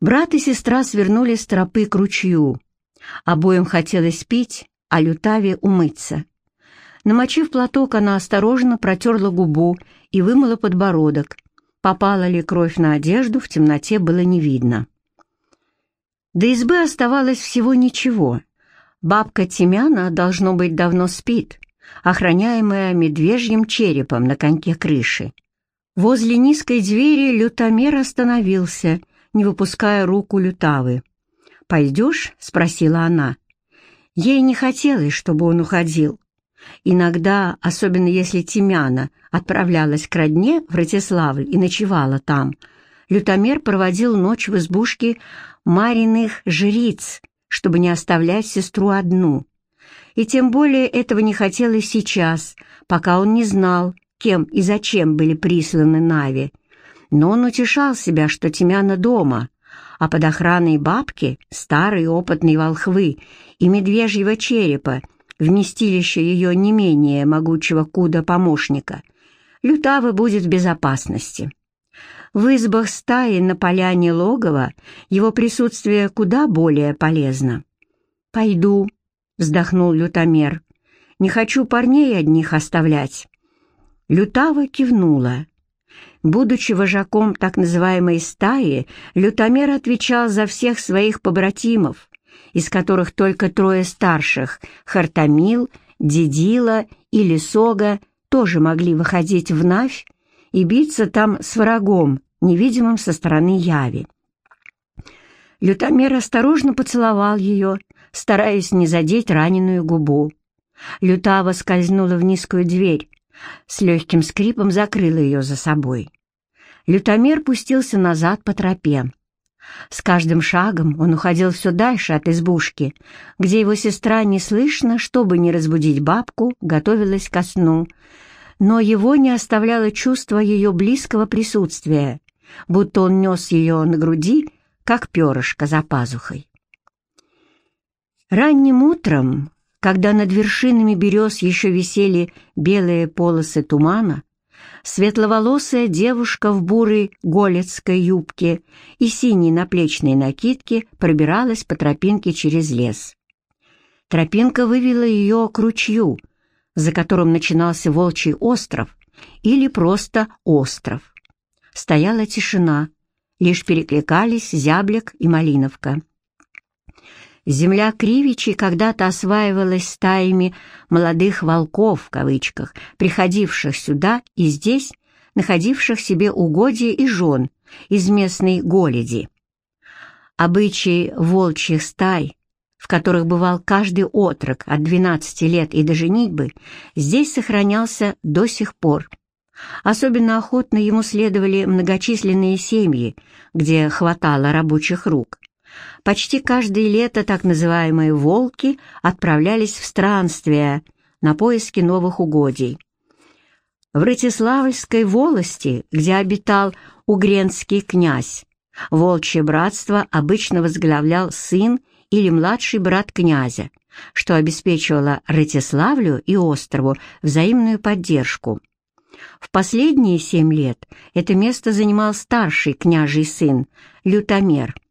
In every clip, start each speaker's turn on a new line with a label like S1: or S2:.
S1: Брат и сестра свернули с тропы к ручью. Обоим хотелось пить, а Лютаве умыться. Намочив платок, она осторожно протерла губу и вымыла подбородок. Попала ли кровь на одежду, в темноте было не видно. До избы оставалось всего ничего. Бабка Тимяна, должно быть, давно спит, охраняемая медвежьим черепом на коньке крыши. Возле низкой двери лютомер остановился, не выпуская руку лютавы. «Пойдешь?» — спросила она. Ей не хотелось, чтобы он уходил. Иногда, особенно если Тимяна отправлялась к родне в Ратиславль и ночевала там, лютомер проводил ночь в избушке Мариных жриц, чтобы не оставлять сестру одну. И тем более этого не хотелось сейчас, пока он не знал, кем и зачем были присланы Нави. Но он утешал себя, что Тимяна дома, а под охраной бабки, старой опытной волхвы и медвежьего черепа, вместилище ее не менее могучего куда-помощника, Лютава будет в безопасности. В избах стаи на поляне логова его присутствие куда более полезно. «Пойду», — вздохнул лютомер, — «не хочу парней одних оставлять». Лютава кивнула. Будучи вожаком так называемой стаи, лютомер отвечал за всех своих побратимов, из которых только трое старших — Хартамил, Дедила и Лисога — тоже могли выходить в Навь и биться там с врагом, невидимым со стороны Яви. Лютомер осторожно поцеловал ее, стараясь не задеть раненую губу. Лютава скользнула в низкую дверь, с легким скрипом закрыла ее за собой. Лютомер пустился назад по тропе. С каждым шагом он уходил все дальше от избушки, где его сестра неслышно, чтобы не разбудить бабку, готовилась ко сну, но его не оставляло чувство ее близкого присутствия, будто он нес ее на груди, как перышко за пазухой. Ранним утром, когда над вершинами берез еще висели белые полосы тумана, светловолосая девушка в бурой голецкой юбке и синей наплечной накидке пробиралась по тропинке через лес. Тропинка вывела ее к ручью, за которым начинался Волчий остров или просто остров. Стояла тишина, лишь перекликались зяблик и малиновка. Земля Кривичи когда-то осваивалась стаями «молодых волков» в кавычках, приходивших сюда и здесь, находивших себе угодья и жен из местной голеди. Обычаи волчьих стай, в которых бывал каждый отрок от 12 лет и до женитьбы, здесь сохранялся до сих пор. Особенно охотно ему следовали многочисленные семьи, где хватало рабочих рук. Почти каждое лето так называемые «волки» отправлялись в странствия на поиски новых угодий. В Ратиславльской волости, где обитал угренский князь, волчье братство обычно возглавлял сын или младший брат князя, что обеспечивало Ратиславлю и острову взаимную поддержку. В последние семь лет это место занимал старший княжий сын, Лютомер –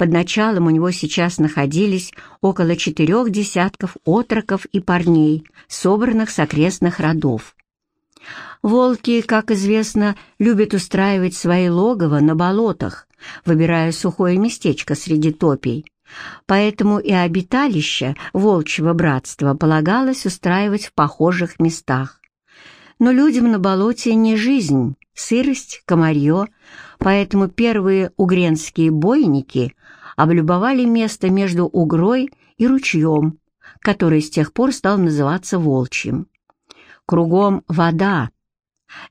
S1: под началом у него сейчас находились около четырех десятков отроков и парней, собранных с окрестных родов. Волки, как известно, любят устраивать свои логово на болотах, выбирая сухое местечко среди топий. Поэтому и обиталище волчьего братства полагалось устраивать в похожих местах. Но людям на болоте не жизнь, сырость, комарье, поэтому первые угренские бойники облюбовали место между Угрой и ручьем, который с тех пор стал называться Волчьим. Кругом вода,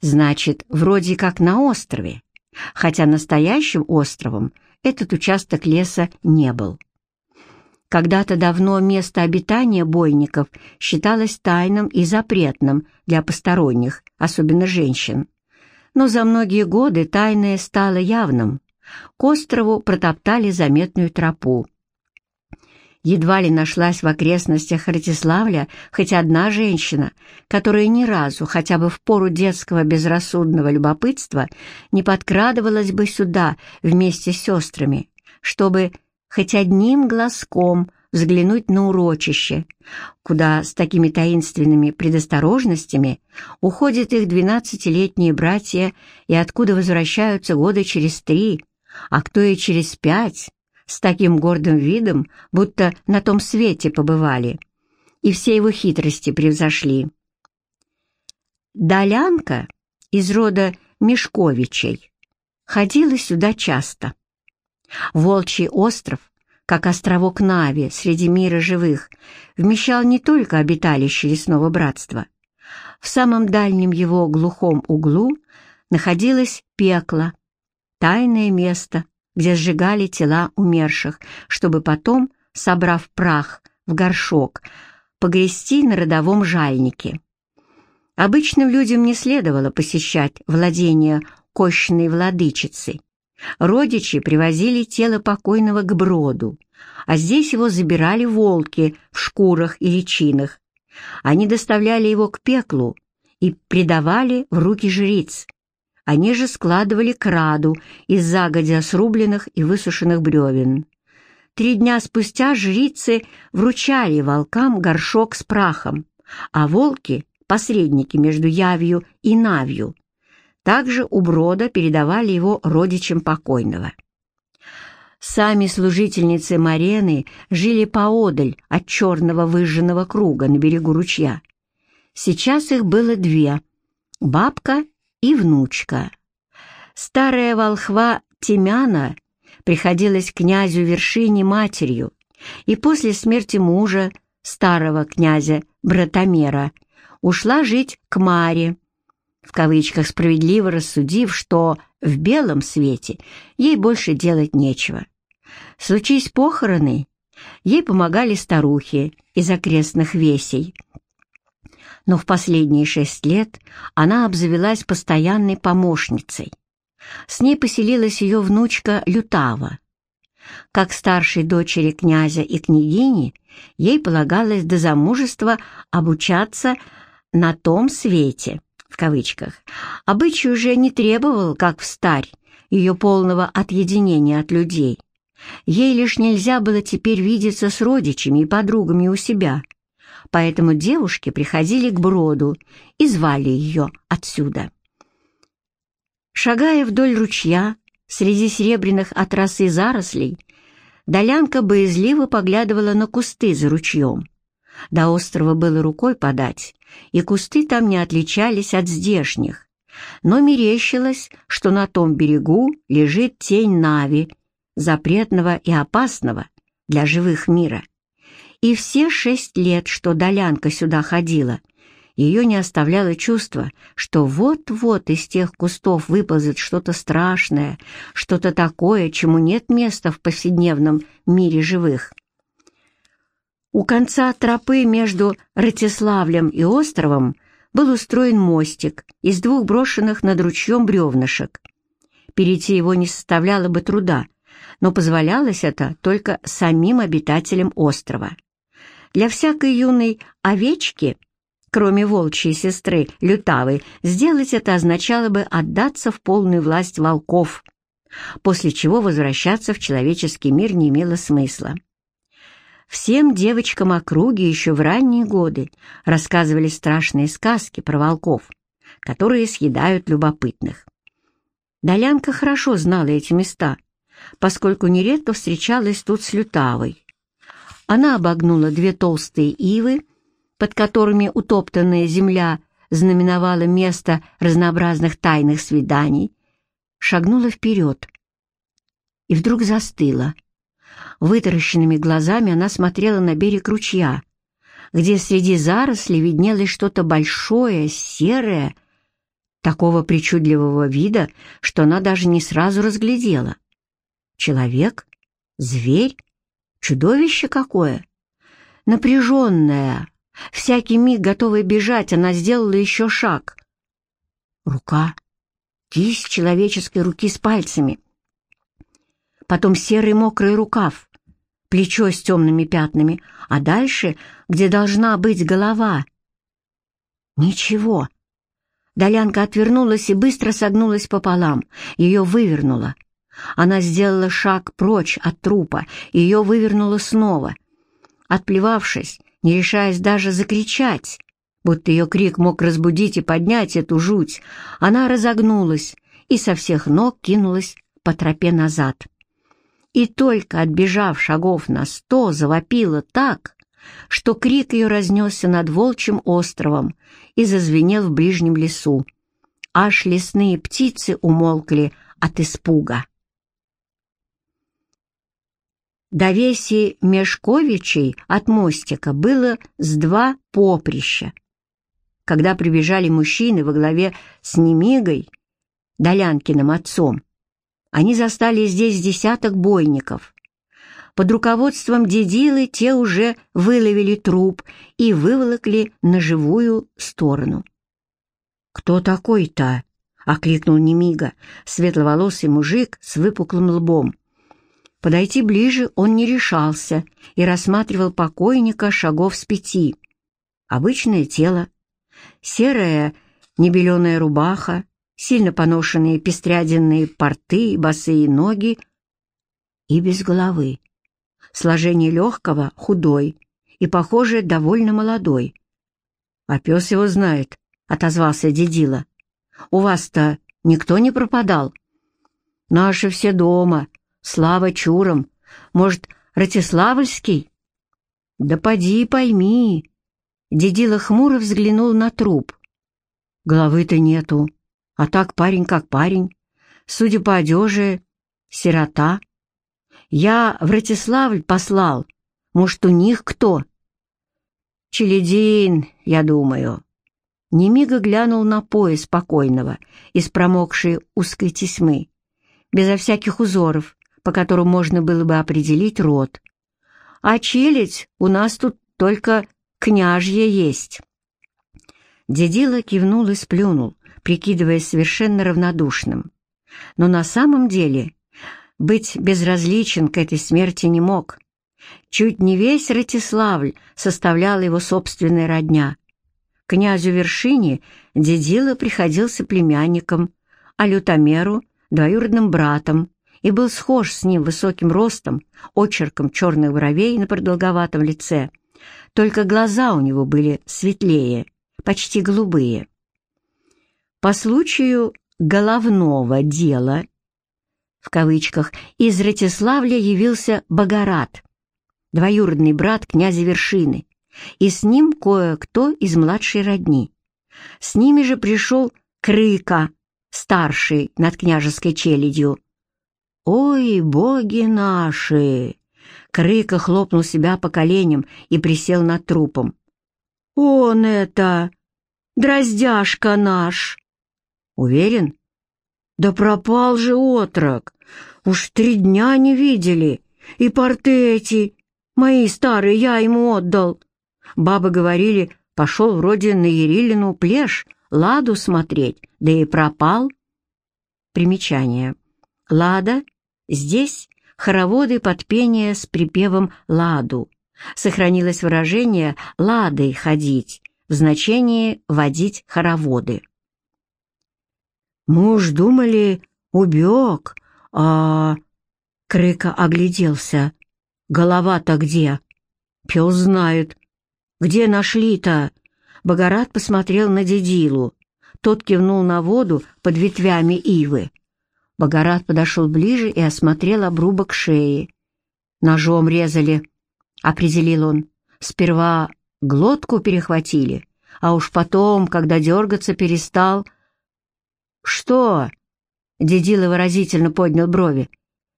S1: значит, вроде как на острове, хотя настоящим островом этот участок леса не был. Когда-то давно место обитания бойников считалось тайным и запретным для посторонних, особенно женщин. Но за многие годы тайное стало явным. К острову протоптали заметную тропу. Едва ли нашлась в окрестностях Ратиславля хоть одна женщина, которая ни разу, хотя бы в пору детского безрассудного любопытства, не подкрадывалась бы сюда вместе с сестрами, чтобы хоть одним глазком взглянуть на урочище, куда с такими таинственными предосторожностями уходят их двенадцатилетние братья и откуда возвращаются года через три, а кто и через пять, с таким гордым видом, будто на том свете побывали, и все его хитрости превзошли. Долянка из рода Мешковичей ходила сюда часто. Волчий остров, как островок Нави среди мира живых, вмещал не только обиталище лесного братства. В самом дальнем его глухом углу находилось пекло, тайное место, где сжигали тела умерших, чтобы потом, собрав прах в горшок, погрести на родовом жальнике. Обычным людям не следовало посещать владения кощной владычицы. Родичи привозили тело покойного к броду, а здесь его забирали волки в шкурах и личинах. Они доставляли его к пеклу и предавали в руки жриц. Они же складывали краду из загодя срубленных и высушенных бревен. Три дня спустя жрицы вручали волкам горшок с прахом, а волки — посредники между явью и навью. Также у брода передавали его родичам покойного. Сами служительницы Марены жили поодаль от черного выжженного круга на берегу ручья. Сейчас их было две — бабка и внучка. Старая волхва Тимяна приходилась князю Вершине матерью, и после смерти мужа, старого князя Братомера, ушла жить к Маре, в кавычках справедливо рассудив, что в белом свете ей больше делать нечего. Случись похороны, ей помогали старухи из окрестных весей — но в последние шесть лет она обзавелась постоянной помощницей. С ней поселилась ее внучка Лютава. Как старшей дочери князя и княгини, ей полагалось до замужества обучаться «на том свете», в кавычках. Обычай уже не требовал, как в старь, ее полного отъединения от людей. Ей лишь нельзя было теперь видеться с родичами и подругами у себя – поэтому девушки приходили к броду и звали ее отсюда. Шагая вдоль ручья, среди серебряных от зарослей, Долянка боязливо поглядывала на кусты за ручьем. До острова было рукой подать, и кусты там не отличались от здешних. Но мерещилось, что на том берегу лежит тень Нави, запретного и опасного для живых мира. И все шесть лет, что Долянка сюда ходила, ее не оставляло чувство, что вот-вот из тех кустов выползет что-то страшное, что-то такое, чему нет места в повседневном мире живых. У конца тропы между Ратиславлем и островом был устроен мостик из двух брошенных над ручьем бревнышек. Перейти его не составляло бы труда, но позволялось это только самим обитателям острова. Для всякой юной овечки, кроме волчьей сестры Лютавы, сделать это означало бы отдаться в полную власть волков, после чего возвращаться в человеческий мир не имело смысла. Всем девочкам округи еще в ранние годы рассказывали страшные сказки про волков, которые съедают любопытных. Долянка хорошо знала эти места, поскольку нередко встречалась тут с Лютавой. Она обогнула две толстые ивы, под которыми утоптанная земля знаменовала место разнообразных тайных свиданий, шагнула вперед и вдруг застыла. Вытаращенными глазами она смотрела на берег ручья, где среди зарослей виднелось что-то большое, серое, такого причудливого вида, что она даже не сразу разглядела. Человек? Зверь? Чудовище какое! Напряженная, всякий миг готовая бежать, она сделала еще шаг. Рука, кисть человеческой руки с пальцами. Потом серый мокрый рукав, плечо с темными пятнами, а дальше, где должна быть голова. Ничего. Долянка отвернулась и быстро согнулась пополам, ее вывернула. Она сделала шаг прочь от трупа, и ее вывернуло снова. Отплевавшись, не решаясь даже закричать, будто ее крик мог разбудить и поднять эту жуть, она разогнулась и со всех ног кинулась по тропе назад. И только отбежав шагов на сто, завопила так, что крик ее разнесся над Волчьим островом и зазвенел в ближнем лесу. Аж лесные птицы умолкли от испуга. До веси Мешковичей от мостика было с два поприща. Когда прибежали мужчины во главе с Немигой, Долянкиным отцом, они застали здесь десяток бойников. Под руководством дедилы те уже выловили труп и выволокли на живую сторону. «Кто такой-то?» — окликнул Немига, светловолосый мужик с выпуклым лбом. Подойти ближе он не решался и рассматривал покойника шагов с пяти. Обычное тело, серая небеленая рубаха, сильно поношенные пестряденные порты, босые ноги и без головы. Сложение легкого, худой и, похоже, довольно молодой. «А пес его знает», — отозвался Дедила. «У вас-то никто не пропадал?» «Наши все дома», Слава чуром. Может, Ратиславльский? Да поди пойми. Дедила хмуро взглянул на труп. Головы-то нету, а так парень как парень. Судя по одежде, сирота. Я в Ратиславль послал. Может, у них кто? Челядин, я думаю. Немига глянул на пояс покойного из промокшей узкой тесьмы, безо всяких узоров, по которым можно было бы определить род. А челядь у нас тут только княжье есть. Дедила кивнул и сплюнул, прикидываясь совершенно равнодушным. Но на самом деле быть безразличен к этой смерти не мог. Чуть не весь Ратиславль составляла его собственная родня. Князю Вершине Дедила приходился племянником, а Лютомеру — двоюродным братом, и был схож с ним высоким ростом, очерком черных бровей на продолговатом лице. Только глаза у него были светлее, почти голубые. По случаю «головного дела» в кавычках из Ратиславля явился Богорат, двоюродный брат князя Вершины, и с ним кое-кто из младшей родни. С ними же пришел Крыка, старший над княжеской челядью, «Ой, боги наши!» Крыка хлопнул себя по коленям и присел над трупом. «Он это! Дроздяшка наш!» «Уверен?» «Да пропал же отрок! Уж три дня не видели! И порты эти, мои старые, я ему отдал!» Бабы говорили, пошел вроде на Ерилину плешь, ладу смотреть, да и пропал. Примечание. Лада Здесь хороводы под пение с припевом «ладу». Сохранилось выражение «ладой ходить» в значении «водить хороводы». Муж думали, убег, а... Крыка огляделся. Голова-то где? Пес знает. Где нашли-то? Богорат посмотрел на Дедилу. Тот кивнул на воду под ветвями ивы. Богорат подошел ближе и осмотрел обрубок шеи. «Ножом резали», — определил он. «Сперва глотку перехватили, а уж потом, когда дергаться перестал...» «Что?» — Дедила выразительно поднял брови.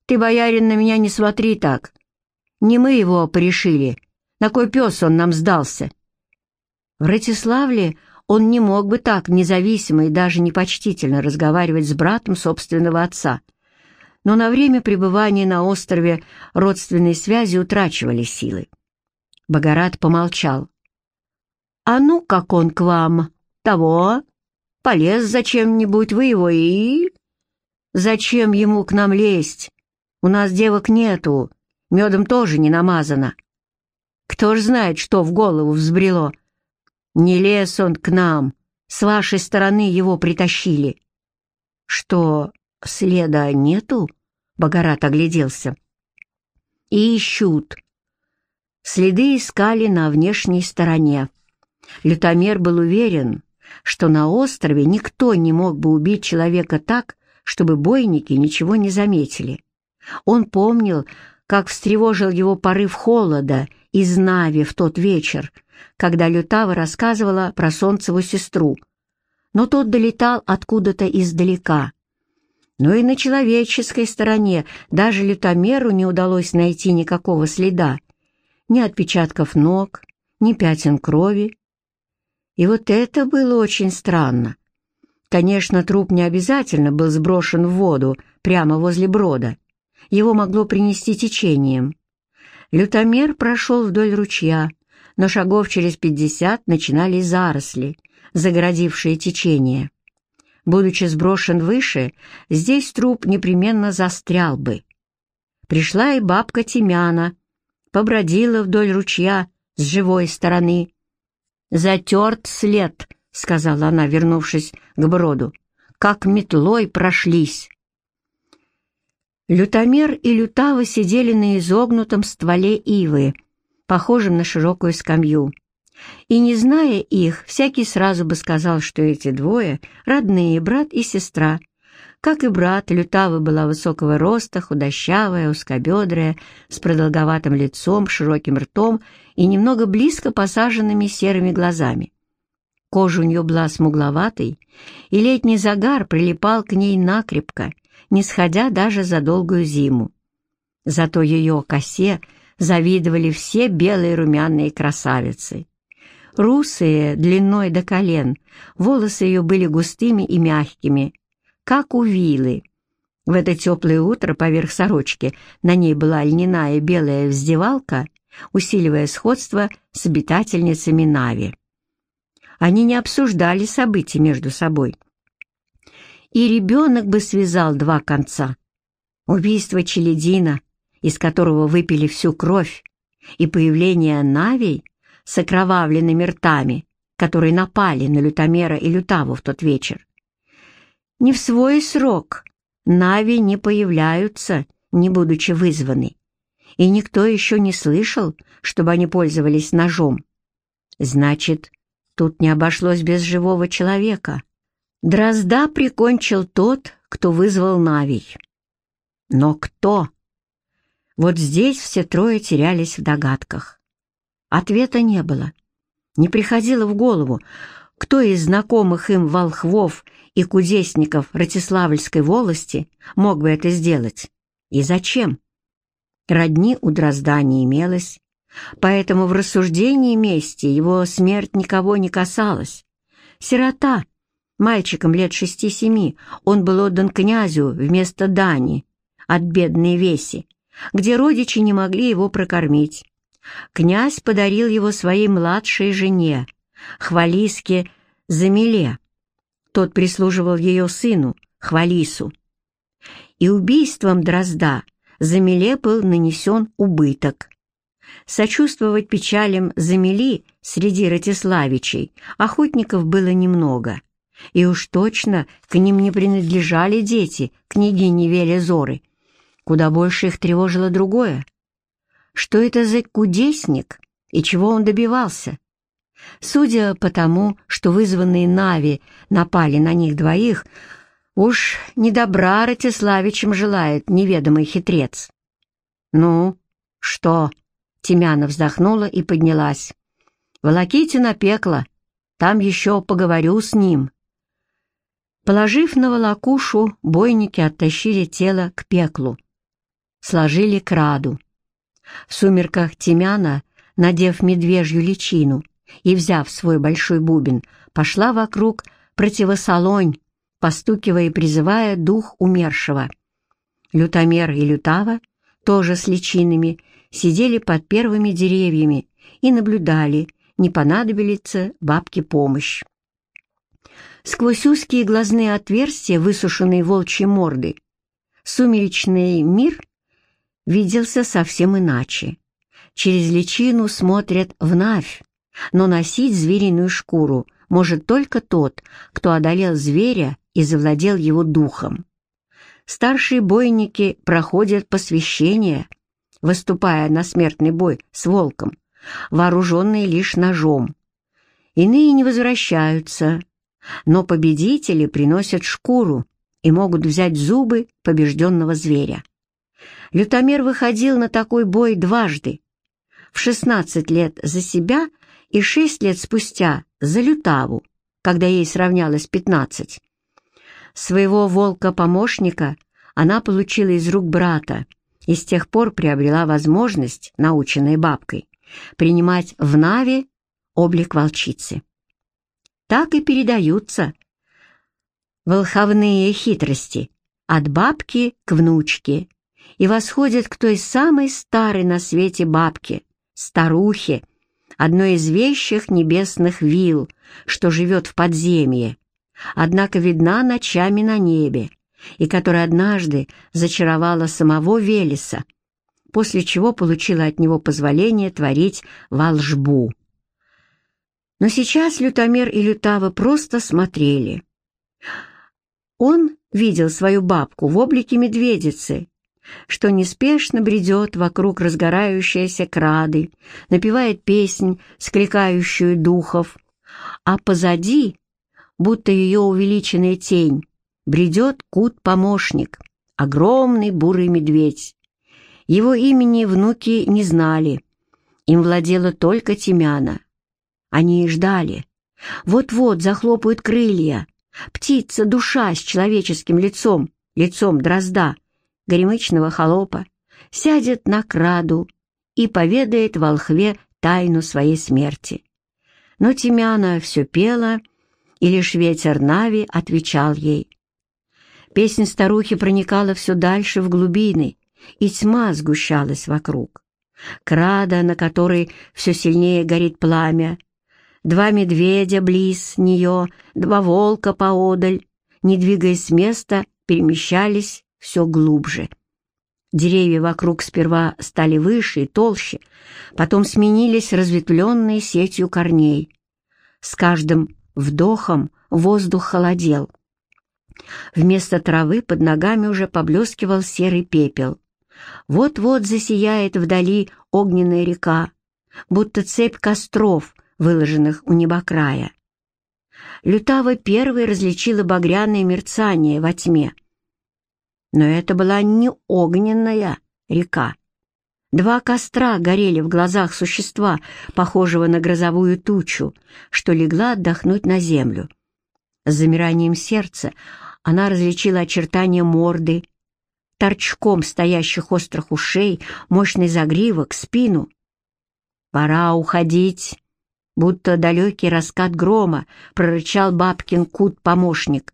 S1: «Ты, боярин, на меня не смотри так. Не мы его порешили. На кой пес он нам сдался?» В Ратиславле он не мог бы так независимо и даже непочтительно разговаривать с братом собственного отца. Но на время пребывания на острове родственные связи утрачивали силы. Богорат помолчал. «А ну, как он к вам? Того? Полез зачем-нибудь, вы его и...» «Зачем ему к нам лезть? У нас девок нету, медом тоже не намазано. Кто ж знает, что в голову взбрело?» Не лез он к нам, с вашей стороны его притащили. Что, следа нету? Богорат огляделся. И ищут. Следы искали на внешней стороне. Лютомер был уверен, что на острове никто не мог бы убить человека так, чтобы бойники ничего не заметили. Он помнил, как встревожил его порыв холода из Нави в тот вечер, когда Лютава рассказывала про Солнцеву сестру. Но тот долетал откуда-то издалека. Но и на человеческой стороне даже лютомеру не удалось найти никакого следа. Ни отпечатков ног, ни пятен крови. И вот это было очень странно. Конечно, труп не обязательно был сброшен в воду прямо возле брода. Его могло принести течением. Лютомер прошел вдоль ручья, но шагов через пятьдесят начинались заросли, загородившие течение. Будучи сброшен выше, здесь труп непременно застрял бы. Пришла и бабка Тимяна, побродила вдоль ручья с живой стороны. «Затерт след», — сказала она, вернувшись к броду, — «как метлой прошлись». Лютомер и Лютава сидели на изогнутом стволе ивы, похожем на широкую скамью. И, не зная их, всякий сразу бы сказал, что эти двое — родные брат и сестра. Как и брат, Лютава была высокого роста, худощавая, узкобедрая, с продолговатым лицом, широким ртом и немного близко посаженными серыми глазами. Кожа у нее была смугловатой, и летний загар прилипал к ней накрепко, не сходя даже за долгую зиму. Зато ее косе завидовали все белые румяные красавицы. Русые, длиной до колен, волосы ее были густыми и мягкими, как у вилы. В это теплое утро поверх сорочки на ней была льняная белая вздевалка, усиливая сходство с обитательницами Нави. Они не обсуждали события между собой. И ребенок бы связал два конца. Убийство Челедина, из которого выпили всю кровь, и появление Навей с окровавленными ртами, которые напали на Лютомера и Лютаву в тот вечер. Не в свой срок Нави не появляются, не будучи вызваны, и никто еще не слышал, чтобы они пользовались ножом. Значит, тут не обошлось без живого человека. Дрозда прикончил тот, кто вызвал Навий. Но кто? Вот здесь все трое терялись в догадках. Ответа не было. Не приходило в голову, кто из знакомых им волхвов и кудесников Ратиславльской волости мог бы это сделать и зачем. Родни у Дрозда не имелось, поэтому в рассуждении мести его смерть никого не касалась. Сирота, мальчиком лет шести-семи, он был отдан князю вместо Дани от бедной Веси, где родичи не могли его прокормить. Князь подарил его своей младшей жене, Хвалиске Замиле. Тот прислуживал ее сыну, Хвалису. И убийством Дрозда Замиле был нанесен убыток. Сочувствовать печалям Замели среди Ратиславичей охотников было немного. И уж точно к ним не принадлежали дети княгини Велизоры. Куда больше их тревожило другое — что это за кудесник и чего он добивался. Судя по тому, что вызванные Нави напали на них двоих, уж не добра Ратиславичем желает неведомый хитрец. «Ну, что?» — Тимяна вздохнула и поднялась. «Волоките на пекло, там еще поговорю с ним». Положив на волокушу, бойники оттащили тело к пеклу, сложили краду. В сумерках Тимяна, надев медвежью личину и взяв свой большой бубен, пошла вокруг противосолонь, постукивая и призывая дух умершего. Лютомер и Лютава, тоже с личинами, сидели под первыми деревьями и наблюдали, не понадобится бабке помощь. Сквозь узкие глазные отверстия, высушенные волчьей морды, сумеречный мир виделся совсем иначе. Через личину смотрят в навь, но носить звериную шкуру может только тот, кто одолел зверя и завладел его духом. Старшие бойники проходят посвящение, выступая на смертный бой с волком, вооруженные лишь ножом. Иные не возвращаются, но победители приносят шкуру и могут взять зубы побежденного зверя. Лютомер выходил на такой бой дважды, в 16 лет за себя и 6 лет спустя за Лютаву, когда ей сравнялось 15. Своего волка-помощника она получила из рук брата и с тех пор приобрела возможность, наученной бабкой, принимать в Наве облик волчицы. Так и передаются. Волховные хитрости. От бабки к внучке. И восходят к той самой старой на свете бабке, старухе, одной из вещих небесных вил, что живет в подземье, однако видна ночами на небе, и которая однажды зачаровала самого Велеса, после чего получила от него позволение творить волжбу. Но сейчас Лютомер и Лютава просто смотрели. Он видел свою бабку в облике медведицы, что неспешно бредет вокруг разгорающейся крады, напевает песнь, скликающую духов, а позади, будто ее увеличенная тень, бредет кут-помощник, огромный бурый медведь. Его имени внуки не знали, им владела только Тимяна. Они и ждали. Вот-вот захлопают крылья. Птица, душа с человеческим лицом, лицом дрозда, горемычного холопа, сядет на краду и поведает волхве тайну своей смерти. Но Тимяна все пела, и лишь ветер Нави отвечал ей. Песнь старухи проникала все дальше в глубины, и тьма сгущалась вокруг. Крада, на которой все сильнее горит пламя, два медведя близ нее, два волка поодаль, не двигаясь с места, перемещались все глубже. Деревья вокруг сперва стали выше и толще, потом сменились разветвленной сетью корней. С каждым вдохом воздух холодел. Вместо травы под ногами уже поблескивал серый пепел. Вот-вот засияет вдали огненная река, будто цепь костров, выложенных у небокрая. Лютава первой различила багряное мерцание во тьме — но это была не огненная река. Два костра горели в глазах существа, похожего на грозовую тучу, что легла отдохнуть на землю. С замиранием сердца она различила очертания морды, торчком стоящих острых ушей, мощный загривок, спину. «Пора уходить!» Будто далекий раскат грома прорычал бабкин кут-помощник.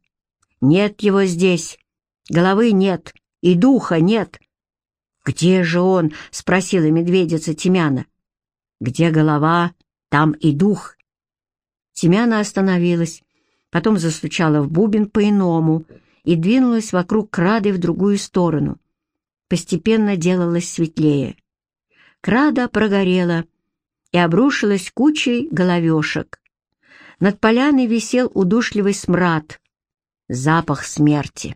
S1: «Нет его здесь!» Головы нет и духа нет. «Где же он?» — спросила медведица Тимяна. «Где голова, там и дух». Тимяна остановилась, потом застучала в бубен по-иному и двинулась вокруг крады в другую сторону. Постепенно делалось светлее. Крада прогорела и обрушилась кучей головешек. Над поляной висел удушливый смрад, запах смерти.